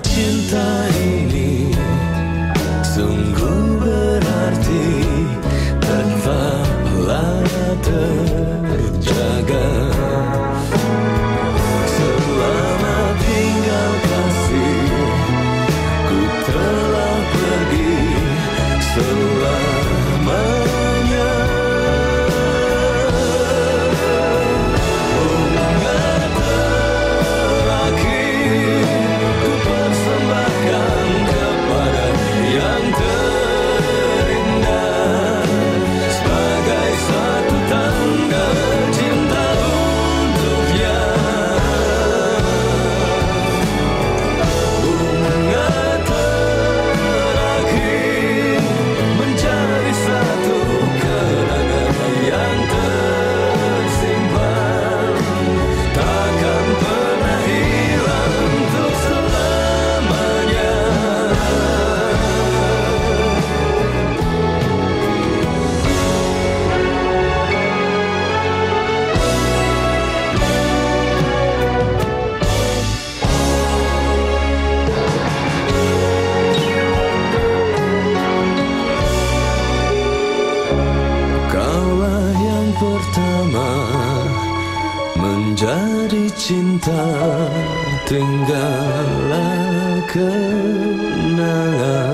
cinta ini sungguh berarti tanpa latar. jadi cinta tinggallah kenangan.